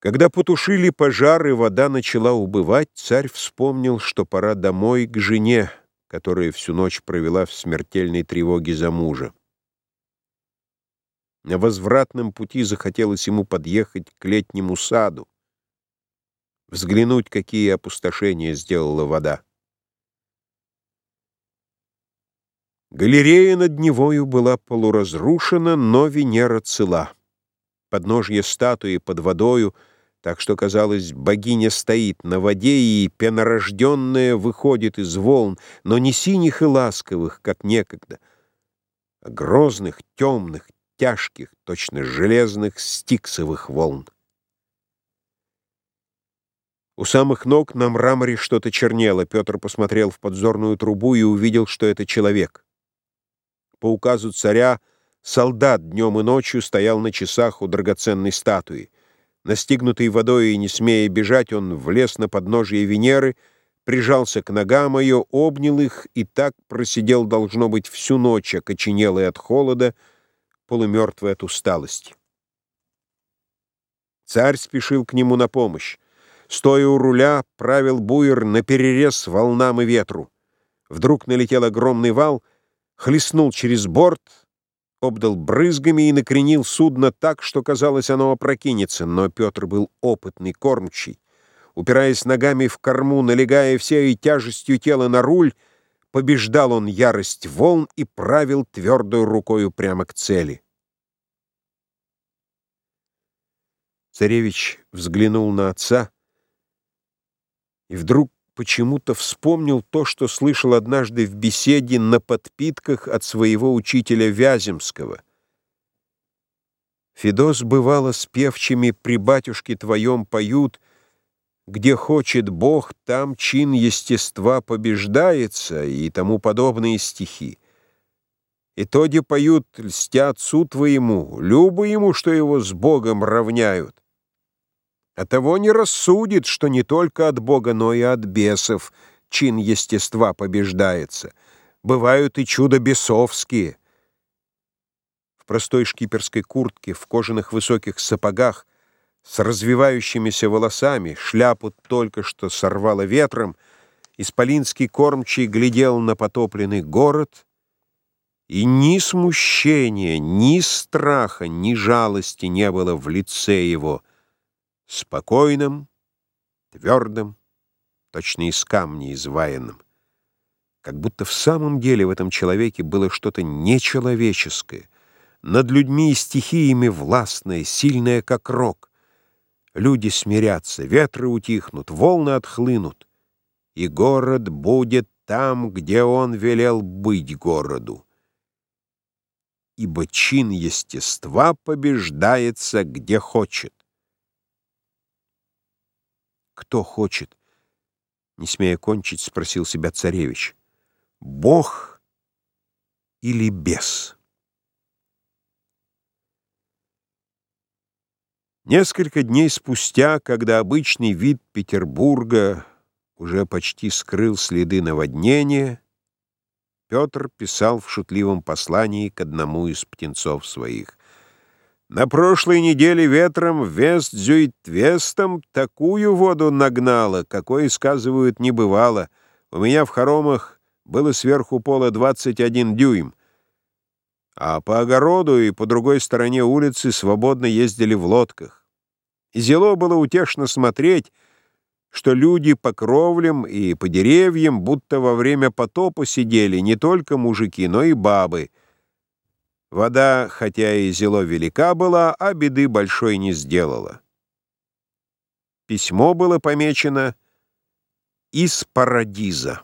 Когда потушили пожар и вода начала убывать, царь вспомнил, что пора домой к жене, которая всю ночь провела в смертельной тревоге за мужа. На возвратном пути захотелось ему подъехать к летнему саду, взглянуть, какие опустошения сделала вода. Галерея над Невою была полуразрушена, но Венера цела. Подножье статуи под водою — так что, казалось, богиня стоит на воде, и пенорожденная выходит из волн, но не синих и ласковых, как некогда, а грозных, темных, тяжких, точно железных стиксовых волн. У самых ног на мраморе что-то чернело. Петр посмотрел в подзорную трубу и увидел, что это человек. По указу царя солдат днем и ночью стоял на часах у драгоценной статуи. Настигнутый водой и не смея бежать, он влез на подножие Венеры, прижался к ногам ее, обнял их и так просидел, должно быть, всю ночь, окоченелый от холода, полумертвый от усталости. Царь спешил к нему на помощь. Стоя у руля, правил буер наперерез волнам и ветру. Вдруг налетел огромный вал, хлестнул через борт — обдал брызгами и накренил судно так, что, казалось, оно опрокинется, но Петр был опытный, кормчий. Упираясь ногами в корму, налегая всей тяжестью тела на руль, побеждал он ярость волн и правил твердой рукою прямо к цели. Царевич взглянул на отца и вдруг почему-то вспомнил то, что слышал однажды в беседе на подпитках от своего учителя Вяземского. Федос бывало с певчими при батюшке твоем поют, где хочет Бог, там чин естества побеждается и тому подобные стихи. И тоди поют, льстя отцу твоему, любо ему, что его с Богом равняют а того не рассудит, что не только от Бога, но и от бесов чин естества побеждается. Бывают и чудо бесовские. В простой шкиперской куртке, в кожаных высоких сапогах, с развивающимися волосами, шляпу только что сорвало ветром, исполинский кормчий глядел на потопленный город, и ни смущения, ни страха, ни жалости не было в лице его — спокойным, твердым, точно из камня изваянным. Как будто в самом деле в этом человеке было что-то нечеловеческое, над людьми и стихиями властное, сильное, как рок. Люди смирятся, ветры утихнут, волны отхлынут, и город будет там, где он велел быть городу. Ибо чин естества побеждается, где хочет. Кто хочет? Не смея кончить, спросил себя царевич. Бог или бес? Несколько дней спустя, когда обычный вид Петербурга уже почти скрыл следы наводнения, Петр писал в шутливом послании к одному из птенцов своих. На прошлой неделе ветром Вест-Зюит-Вестом такую воду нагнало, какой, сказывают, не бывало. У меня в хоромах было сверху пола 21 дюйм, а по огороду и по другой стороне улицы свободно ездили в лодках. Зело было утешно смотреть, что люди по кровлям и по деревьям будто во время потопа сидели не только мужики, но и бабы — Вода, хотя и зело велика была, а беды большой не сделала. Письмо было помечено из Парадиза.